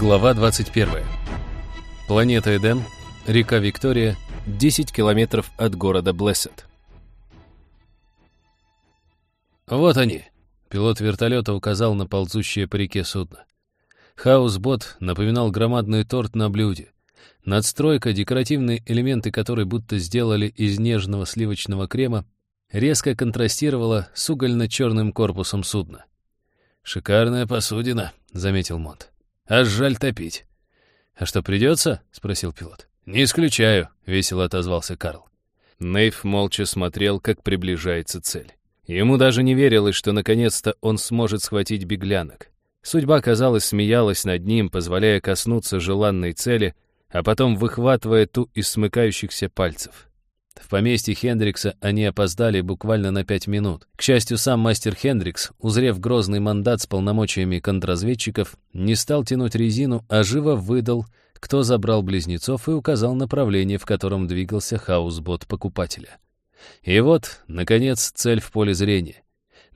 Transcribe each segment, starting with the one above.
Глава 21. Планета Эдем, река Виктория, 10 километров от города Блессет. Вот они. Пилот вертолета указал на ползущее по реке судно. Хаусбот напоминал громадный торт на блюде. Надстройка, декоративные элементы которой будто сделали из нежного сливочного крема, резко контрастировала с угольно-черным корпусом судна. «Шикарная посудина», — заметил Монт. Аж жаль топить. «А что, придется?» — спросил пилот. «Не исключаю», — весело отозвался Карл. Нейв молча смотрел, как приближается цель. Ему даже не верилось, что наконец-то он сможет схватить беглянок. Судьба, казалось, смеялась над ним, позволяя коснуться желанной цели, а потом выхватывая ту из смыкающихся пальцев. В поместье Хендрикса они опоздали буквально на пять минут. К счастью, сам мастер Хендрикс, узрев грозный мандат с полномочиями контрразведчиков, не стал тянуть резину, а живо выдал, кто забрал близнецов и указал направление, в котором двигался хаусбот покупателя. И вот, наконец, цель в поле зрения.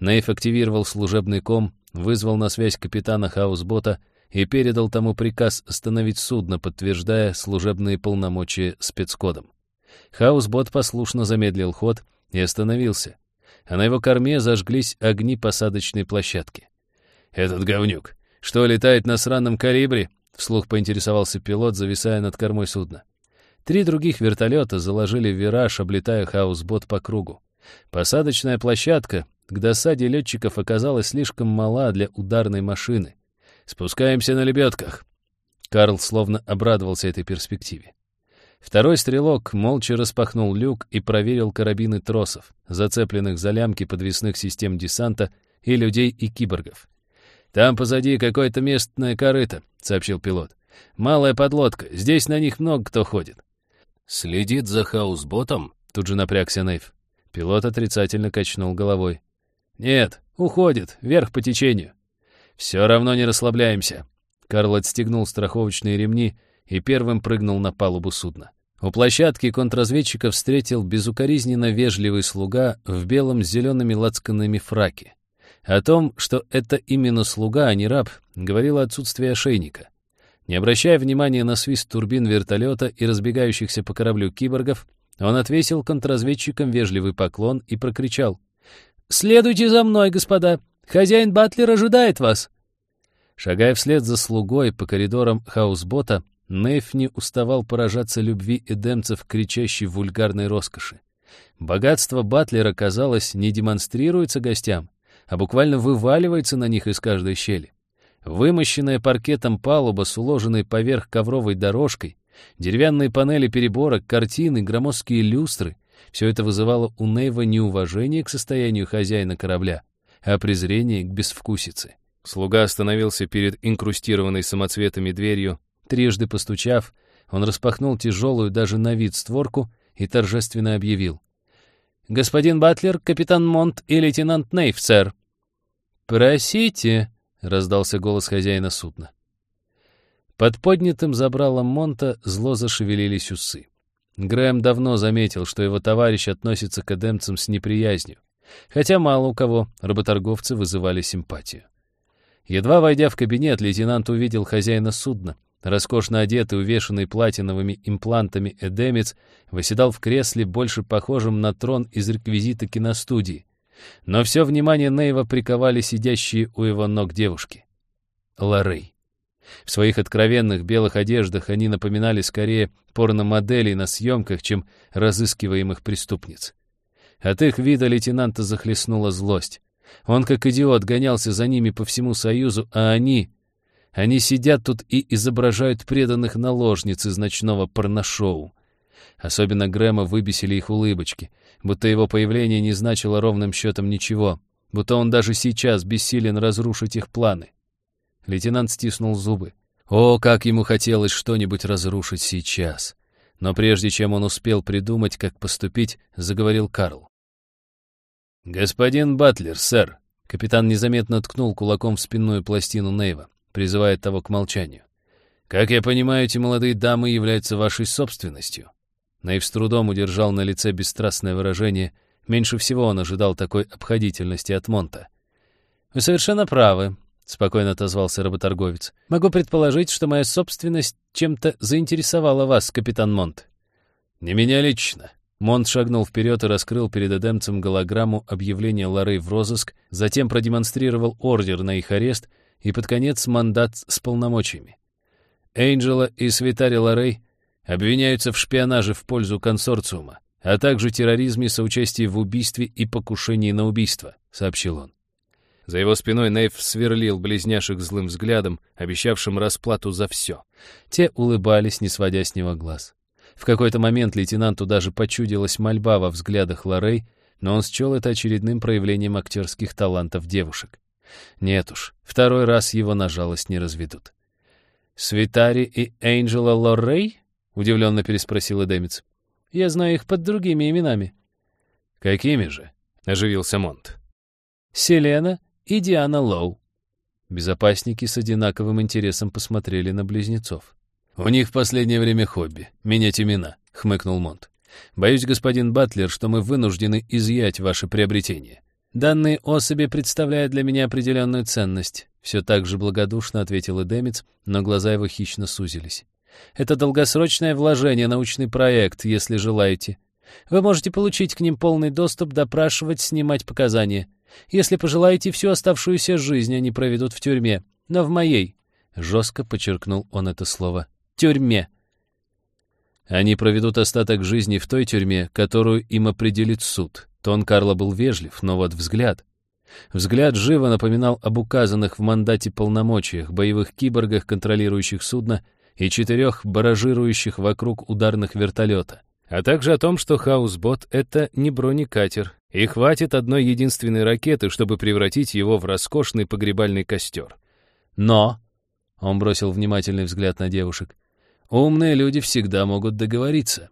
Нейф активировал служебный ком, вызвал на связь капитана хаусбота и передал тому приказ остановить судно, подтверждая служебные полномочия спецкодом. Хаусбот послушно замедлил ход и остановился, а на его корме зажглись огни посадочной площадки. «Этот говнюк, что, летает на сраном калибре?» — вслух поинтересовался пилот, зависая над кормой судна. Три других вертолета заложили вираж, облетая хаусбот по кругу. Посадочная площадка к досаде летчиков оказалась слишком мала для ударной машины. «Спускаемся на лебедках!» Карл словно обрадовался этой перспективе. Второй стрелок молча распахнул люк и проверил карабины тросов, зацепленных за лямки подвесных систем десанта и людей и киборгов. «Там позади какое-то местное корыто», — сообщил пилот. «Малая подлодка. Здесь на них много кто ходит». «Следит за хаусботом?» — тут же напрягся Нейв. Пилот отрицательно качнул головой. «Нет, уходит, вверх по течению». «Все равно не расслабляемся». Карл отстегнул страховочные ремни и первым прыгнул на палубу судна. У площадки контрразведчика встретил безукоризненно вежливый слуга в белом с зелеными лацканами фраке. О том, что это именно слуга, а не раб, говорило отсутствие ошейника. Не обращая внимания на свист турбин вертолета и разбегающихся по кораблю киборгов, он отвесил контрразведчикам вежливый поклон и прокричал. «Следуйте за мной, господа! Хозяин Батлер ожидает вас!» Шагая вслед за слугой по коридорам хаусбота, Нейф не уставал поражаться любви эдемцев кричащей вульгарной роскоши. Богатство Батлера, казалось, не демонстрируется гостям, а буквально вываливается на них из каждой щели. Вымощенная паркетом палуба с уложенной поверх ковровой дорожкой, деревянные панели переборок, картины, громоздкие люстры — все это вызывало у Нейва не уважение к состоянию хозяина корабля, а презрение к безвкусице. Слуга остановился перед инкрустированной самоцветами дверью Трижды постучав, он распахнул тяжелую даже на вид створку и торжественно объявил. «Господин Батлер, капитан Монт и лейтенант Нейв, сэр». «Просите», — раздался голос хозяина судна. Под поднятым забралом Монта зло зашевелились усы. Грэм давно заметил, что его товарищ относится к эдемцам с неприязнью, хотя мало у кого работорговцы вызывали симпатию. Едва войдя в кабинет, лейтенант увидел хозяина судна, Роскошно одетый, увешанный платиновыми имплантами эдемец выседал в кресле, больше похожем на трон из реквизита киностудии. Но все внимание Нейва приковали сидящие у его ног девушки. Лоррей. В своих откровенных белых одеждах они напоминали скорее порномоделей на съемках, чем разыскиваемых преступниц. От их вида лейтенанта захлестнула злость. Он, как идиот, гонялся за ними по всему Союзу, а они они сидят тут и изображают преданных наложниц из ночного порношоу. Особенно Грэма выбесили их улыбочки, будто его появление не значило ровным счетом ничего, будто он даже сейчас бессилен разрушить их планы. Лейтенант стиснул зубы. О, как ему хотелось что-нибудь разрушить сейчас. Но прежде чем он успел придумать, как поступить, заговорил Карл. «Господин Батлер, сэр!» Капитан незаметно ткнул кулаком в спинную пластину Нейва призывает того к молчанию. «Как я понимаю, эти молодые дамы являются вашей собственностью». Наив с трудом удержал на лице бесстрастное выражение. Меньше всего он ожидал такой обходительности от Монта. «Вы совершенно правы», — спокойно отозвался работорговец. «Могу предположить, что моя собственность чем-то заинтересовала вас, капитан Монт». «Не меня лично». Монт шагнул вперед и раскрыл перед эдемцем голограмму объявления Лоррей в розыск, затем продемонстрировал ордер на их арест и под конец мандат с полномочиями. Эйнджела и Свитари Лоррей обвиняются в шпионаже в пользу консорциума, а также терроризме, соучастии в убийстве и покушении на убийство, сообщил он. За его спиной Нейв сверлил близняшек злым взглядом, обещавшим расплату за все. Те улыбались, не сводя с него глаз. В какой-то момент лейтенанту даже почудилась мольба во взглядах Лорей, но он счел это очередным проявлением актерских талантов девушек. Нет уж, второй раз его на жалость не разведут. «Свитари и Энджела Лоррей?» — удивленно переспросил Эдемец. «Я знаю их под другими именами». «Какими же?» — оживился Монт. «Селена и Диана Лоу». Безопасники с одинаковым интересом посмотрели на близнецов. «У них в последнее время хобби — менять имена», — хмыкнул Монт. «Боюсь, господин Батлер, что мы вынуждены изъять ваше приобретение. Данные особи представляют для меня определенную ценность», — все так же благодушно ответил Эдемец, но глаза его хищно сузились. «Это долгосрочное вложение, научный проект, если желаете. Вы можете получить к ним полный доступ, допрашивать, снимать показания. Если пожелаете, всю оставшуюся жизнь они проведут в тюрьме. Но в моей, — жестко подчеркнул он это слово, — тюрьме. Они проведут остаток жизни в той тюрьме, которую им определит суд. Тон Карла был вежлив, но вот взгляд... Взгляд живо напоминал об указанных в мандате полномочиях, боевых киборгах, контролирующих судно, и четырех баражирующих вокруг ударных вертолета, а также о том, что Хаусбот — это не бронекатер, и хватит одной единственной ракеты, чтобы превратить его в роскошный погребальный костер. Но, — он бросил внимательный взгляд на девушек, — умные люди всегда могут договориться.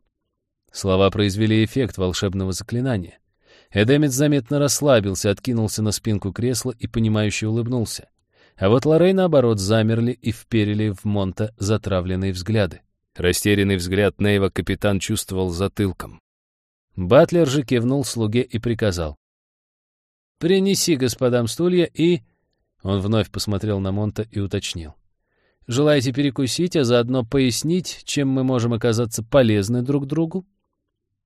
Слова произвели эффект волшебного заклинания. Эдемец заметно расслабился, откинулся на спинку кресла и, понимающе улыбнулся. А вот Лоррей, наоборот, замерли и вперили в Монта затравленные взгляды. Растерянный взгляд Нейва капитан чувствовал затылком. Батлер же кивнул слуге и приказал. «Принеси господам стулья и...» Он вновь посмотрел на Монта и уточнил. «Желаете перекусить, а заодно пояснить, чем мы можем оказаться полезны друг другу?»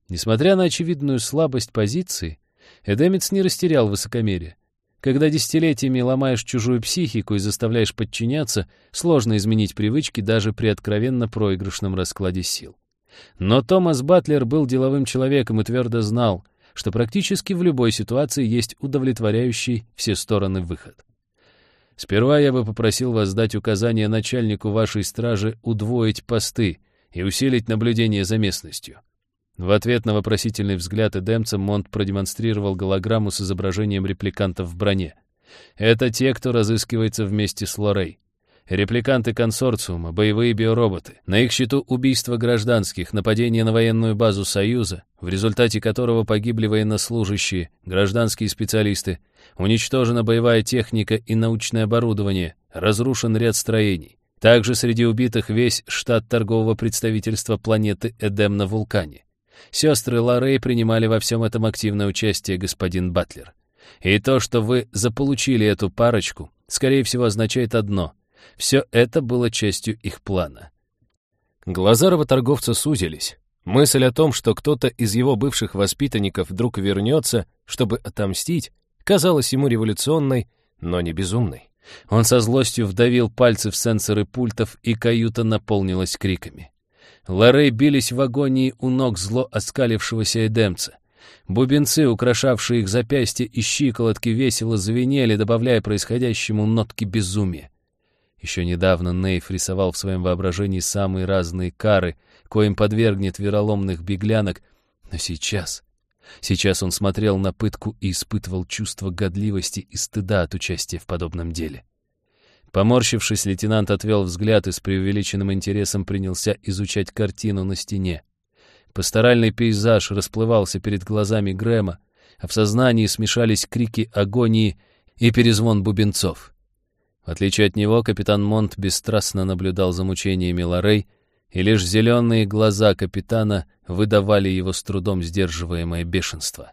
Несмотря на очевидную слабость позиции, Эдемец не растерял высокомерие. Когда десятилетиями ломаешь чужую психику и заставляешь подчиняться, сложно изменить привычки даже при откровенно проигрышном раскладе сил. Но Томас Батлер был деловым человеком и твердо знал, что практически в любой ситуации есть удовлетворяющий все стороны выход. Сперва я бы попросил вас дать указание начальнику вашей стражи удвоить посты и усилить наблюдение за местностью. В ответ на вопросительный взгляд Эдемца Монт продемонстрировал голограмму с изображением репликантов в броне. Это те, кто разыскивается вместе с Лорей. Репликанты консорциума, боевые биороботы. На их счету убийство гражданских, нападение на военную базу Союза, в результате которого погибли военнослужащие, гражданские специалисты, уничтожена боевая техника и научное оборудование, разрушен ряд строений. Также среди убитых весь штат торгового представительства планеты Эдем на вулкане. Сестры Лоррей принимали во всем этом активное участие, господин Батлер. И то, что вы заполучили эту парочку, скорее всего, означает одно — все это было частью их плана. Глаза работорговца сузились. Мысль о том, что кто-то из его бывших воспитанников вдруг вернется, чтобы отомстить, казалась ему революционной, но не безумной. Он со злостью вдавил пальцы в сенсоры пультов, и каюта наполнилась криками. Лорей бились в агонии у ног зло оскалившегося эдемца. Бубенцы, украшавшие их запястья и щиколотки, весело звенели, добавляя происходящему нотки безумия. Еще недавно Нейф рисовал в своем воображении самые разные кары, коим подвергнет вероломных беглянок, но сейчас... Сейчас он смотрел на пытку и испытывал чувство годливости и стыда от участия в подобном деле. Поморщившись, лейтенант отвел взгляд и с преувеличенным интересом принялся изучать картину на стене. Пасторальный пейзаж расплывался перед глазами Грэма, а в сознании смешались крики агонии и перезвон бубенцов. В отличие от него, капитан Монт бесстрастно наблюдал за мучениями Лорей, и лишь зеленые глаза капитана выдавали его с трудом сдерживаемое бешенство.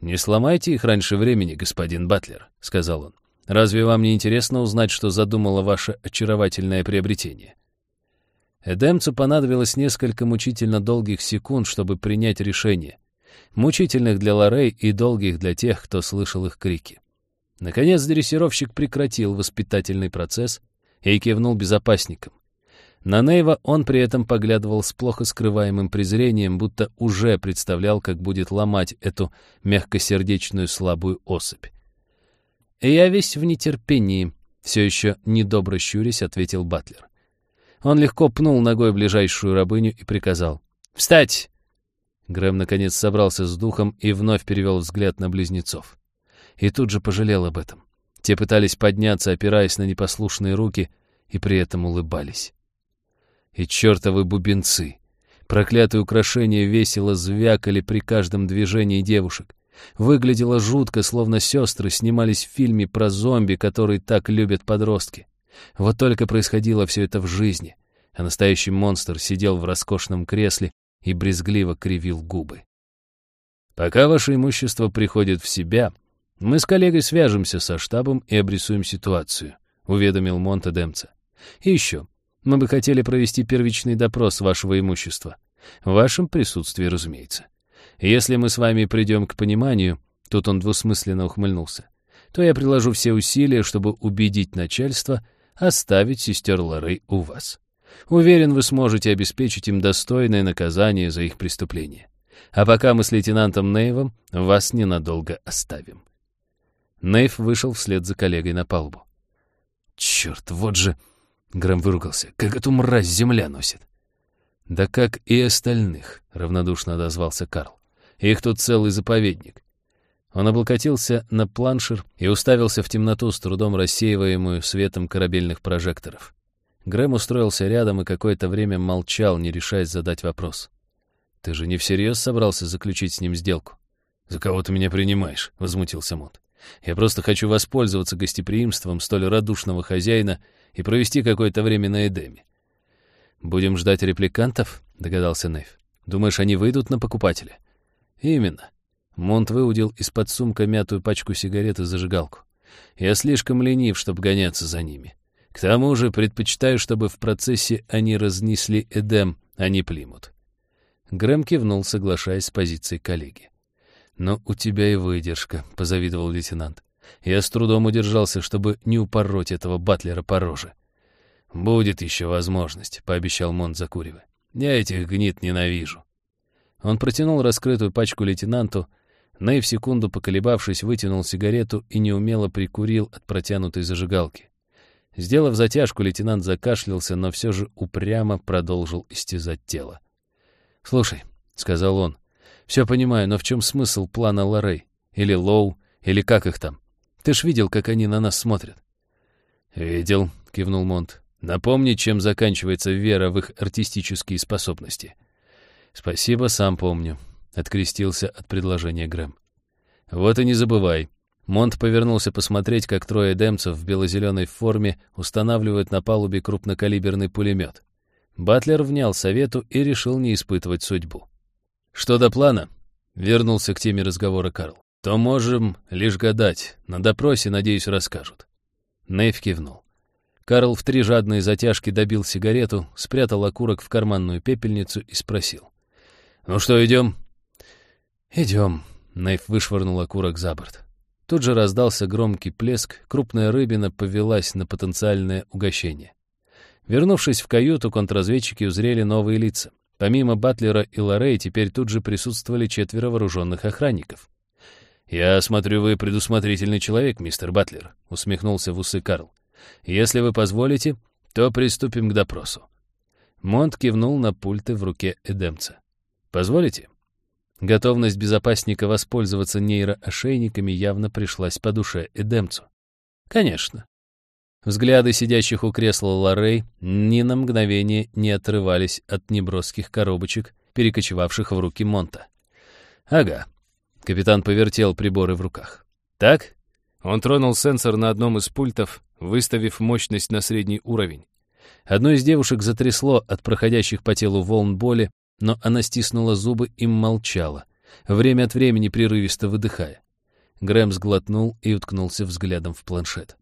«Не сломайте их раньше времени, господин Батлер», — сказал он. Разве вам не интересно узнать, что задумало ваше очаровательное приобретение?» Эдемцу понадобилось несколько мучительно долгих секунд, чтобы принять решение. Мучительных для Лорей и долгих для тех, кто слышал их крики. Наконец дрессировщик прекратил воспитательный процесс и кивнул безопасникам. На Нейва он при этом поглядывал с плохо скрываемым презрением, будто уже представлял, как будет ломать эту мягкосердечную слабую особь. «Я весь в нетерпении», — все еще недобро щурясь, ответил Батлер. Он легко пнул ногой ближайшую рабыню и приказал. «Встать!» Грэм наконец собрался с духом и вновь перевел взгляд на близнецов. И тут же пожалел об этом. Те пытались подняться, опираясь на непослушные руки, и при этом улыбались. И чертовы бубенцы! Проклятые украшения весело звякали при каждом движении девушек. Выглядело жутко, словно сестры снимались в фильме про зомби, который так любят подростки. Вот только происходило все это в жизни, а настоящий монстр сидел в роскошном кресле и брезгливо кривил губы. Пока ваше имущество приходит в себя, мы с коллегой свяжемся со штабом и обрисуем ситуацию, уведомил Монте Демца. И еще, мы бы хотели провести первичный допрос вашего имущества. В вашем присутствии, разумеется. Если мы с вами придем к пониманию, тут он двусмысленно ухмыльнулся, то я приложу все усилия, чтобы убедить начальство оставить сестер Лорей у вас. Уверен, вы сможете обеспечить им достойное наказание за их преступление. А пока мы с лейтенантом Нейвом вас ненадолго оставим. Нейв вышел вслед за коллегой на палубу. «Черт, вот же...» — Грэм выругался. «Как эту мразь земля носит!» «Да как и остальных», — равнодушно отозвался Карл. «Их тут целый заповедник». Он облокотился на планшер и уставился в темноту, с трудом рассеиваемую светом корабельных прожекторов. Грэм устроился рядом и какое-то время молчал, не решаясь задать вопрос. «Ты же не всерьез собрался заключить с ним сделку?» «За кого ты меня принимаешь?» — возмутился Мот. «Я просто хочу воспользоваться гостеприимством столь радушного хозяина и провести какое-то время на Эдеме. «Будем ждать репликантов?» — догадался Нейв. «Думаешь, они выйдут на покупателя?» «Именно». Монт выудил из-под сумка мятую пачку сигарет и зажигалку. «Я слишком ленив, чтобы гоняться за ними. К тому же предпочитаю, чтобы в процессе они разнесли Эдем, а не Плимут». Грэм кивнул, соглашаясь с позицией коллеги. «Но у тебя и выдержка», — позавидовал лейтенант. «Я с трудом удержался, чтобы не упороть этого батлера по роже». «Будет еще возможность», — пообещал Монт, закуривая. «Я этих гнид ненавижу». Он протянул раскрытую пачку лейтенанту, Нейв, секунду поколебавшись, вытянул сигарету и неумело прикурил от протянутой зажигалки. Сделав затяжку, лейтенант закашлялся, но все же упрямо продолжил истязать тело. «Слушай», — сказал он, — «все понимаю, но в чем смысл плана Лорей? Или Лоу? Или как их там? Ты ж видел, как они на нас смотрят?» «Видел», — кивнул Монт. Напомни, чем заканчивается вера в их артистические способности. Спасибо, сам помню, — открестился от предложения Грэм. Вот и не забывай. Монт повернулся посмотреть, как трое демцев в бело-зеленой форме устанавливают на палубе крупнокалиберный пулемет. Батлер внял совету и решил не испытывать судьбу. «Что до плана?» — вернулся к теме разговора Карл. «То можем лишь гадать. На допросе, надеюсь, расскажут». Нейв кивнул. Карл в три жадные затяжки добил сигарету, спрятал окурок в карманную пепельницу и спросил. «Ну что, идем?» «Идем», — Нейф вышвырнул окурок за борт. Тут же раздался громкий плеск, крупная рыбина повелась на потенциальное угощение. Вернувшись в каюту, контрразведчики узрели новые лица. Помимо Батлера и Лорей, теперь тут же присутствовали четверо вооруженных охранников. «Я смотрю, вы предусмотрительный человек, мистер Батлер», — усмехнулся в усы Карл. Если вы позволите, то приступим к допросу». Монт кивнул на пульты в руке Эдемца. «Позволите?» Готовность безопасника воспользоваться нейроошейниками явно пришлась по душе Эдемцу. «Конечно». Взгляды сидящих у кресла Лоррей ни на мгновение не отрывались от неброских коробочек, перекочевавших в руки Монта. «Ага». Капитан повертел приборы в руках. «Так?» Он тронул сенсор на одном из пультов, выставив мощность на средний уровень. Одну из девушек затрясло от проходящих по телу волн боли, но она стиснула зубы и молчала, время от времени прерывисто выдыхая. Грэм сглотнул и уткнулся взглядом в планшет.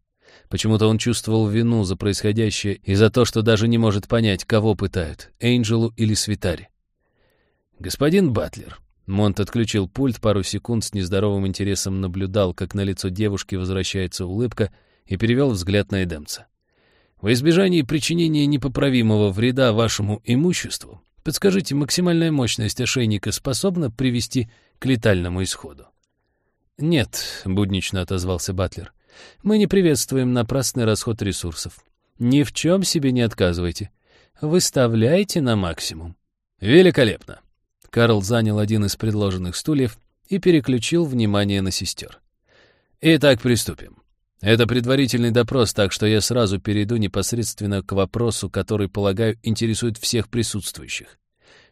Почему-то он чувствовал вину за происходящее и за то, что даже не может понять, кого пытают — Эйнджелу или Свитари. «Господин Батлер». Монт отключил пульт, пару секунд с нездоровым интересом наблюдал, как на лицо девушки возвращается улыбка, и перевел взгляд на Эдемца. «Во избежание причинения непоправимого вреда вашему имуществу, подскажите, максимальная мощность ошейника способна привести к летальному исходу?» «Нет», — буднично отозвался Батлер. «Мы не приветствуем напрасный расход ресурсов. Ни в чем себе не отказывайте. Выставляйте на максимум». «Великолепно!» Карл занял один из предложенных стульев и переключил внимание на сестер. «Итак, приступим. Это предварительный допрос, так что я сразу перейду непосредственно к вопросу, который, полагаю, интересует всех присутствующих.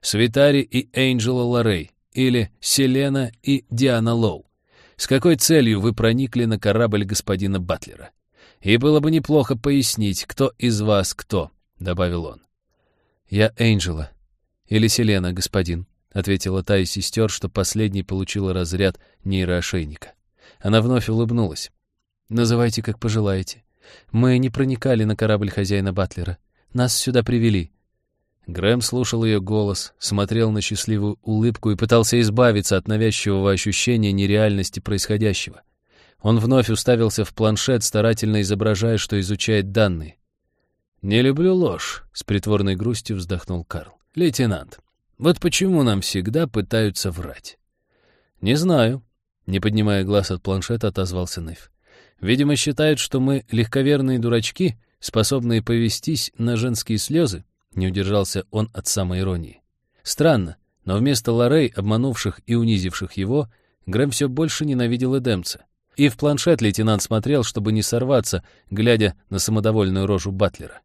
Свитари и Эйнджела Лоррей, или Селена и Диана Лоу. С какой целью вы проникли на корабль господина Батлера? И было бы неплохо пояснить, кто из вас кто, — добавил он. Я Энджела. Или Селена, господин, — ответила та из сестер, что последней получила разряд нейроошейника. Она вновь улыбнулась. «Называйте, как пожелаете. Мы не проникали на корабль хозяина Батлера. Нас сюда привели. Грэм слушал ее голос, смотрел на счастливую улыбку и пытался избавиться от навязчивого ощущения нереальности происходящего. Он вновь уставился в планшет, старательно изображая, что изучает данные. «Не люблю ложь», — с притворной грустью вздохнул Карл. «Лейтенант, вот почему нам всегда пытаются врать?» «Не знаю», — не поднимая глаз от планшета, отозвался Нейв. «Видимо, считают, что мы легковерные дурачки, способные повестись на женские слезы, не удержался он от самой иронии. Странно, но вместо Лорей, обманувших и унизивших его, Грэм все больше ненавидел Эдемца. И в планшет лейтенант смотрел, чтобы не сорваться, глядя на самодовольную рожу Батлера.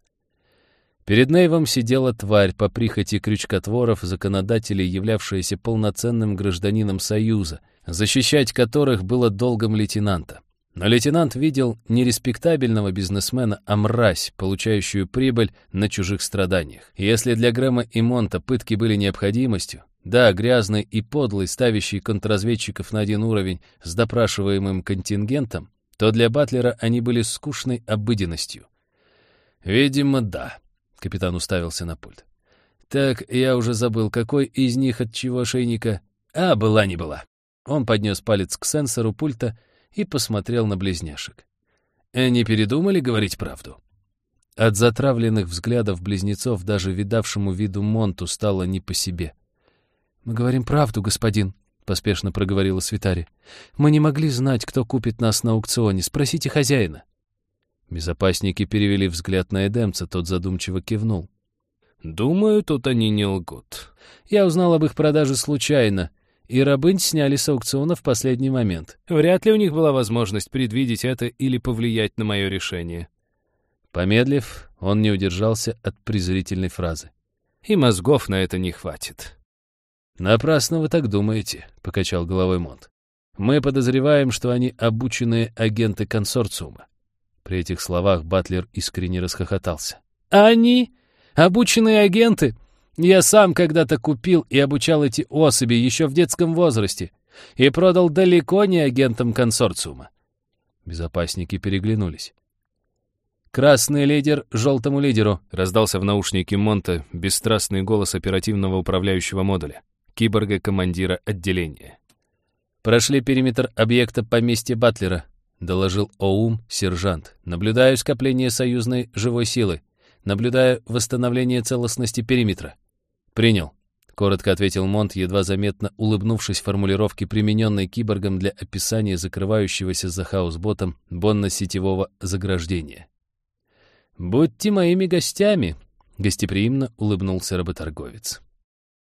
Перед Нейвом сидела тварь по прихоти крючкотворов, законодателей, являвшаяся полноценным гражданином Союза, защищать которых было долгом лейтенанта. Но лейтенант видел не респектабельного бизнесмена, а мразь, получающую прибыль на чужих страданиях. если для Грэма и Монта пытки были необходимостью, да, грязный и подлый, ставящий контрразведчиков на один уровень с допрашиваемым контингентом, то для Батлера они были скучной обыденностью. «Видимо, да», — капитан уставился на пульт. «Так, я уже забыл, какой из них от чего ошейника...» «А, была не была». Он поднес палец к сенсору пульта и посмотрел на близняшек. Они передумали говорить правду? От затравленных взглядов близнецов даже видавшему виду Монту стало не по себе. «Мы говорим правду, господин», — поспешно проговорила Свитари. «Мы не могли знать, кто купит нас на аукционе. Спросите хозяина». Безопасники перевели взгляд на Эдемца, тот задумчиво кивнул. «Думаю, тут они не лгут. Я узнал об их продаже случайно, и рабынь сняли с аукциона в последний момент. Вряд ли у них была возможность предвидеть это или повлиять на мое решение. Помедлив, он не удержался от презрительной фразы. «И мозгов на это не хватит». «Напрасно вы так думаете», — покачал головой Монт. «Мы подозреваем, что они обученные агенты консорциума». При этих словах Батлер искренне расхохотался. «Они? Обученные агенты? Я сам когда-то купил и обучал эти особи еще в детском возрасте и продал далеко не агентам консорциума. Безопасники переглянулись. «Красный лидер желтому лидеру», — раздался в наушнике Монта бесстрастный голос оперативного управляющего модуля, киборга-командира отделения. «Прошли периметр объекта поместья Батлера», — доложил ОУМ сержант. «Наблюдаю скопление союзной живой силы. Наблюдаю восстановление целостности периметра. «Принял», — коротко ответил Монт, едва заметно улыбнувшись формулировке, примененной киборгом для описания закрывающегося за хаосботом бонно-сетевого заграждения. «Будьте моими гостями», — гостеприимно улыбнулся работорговец.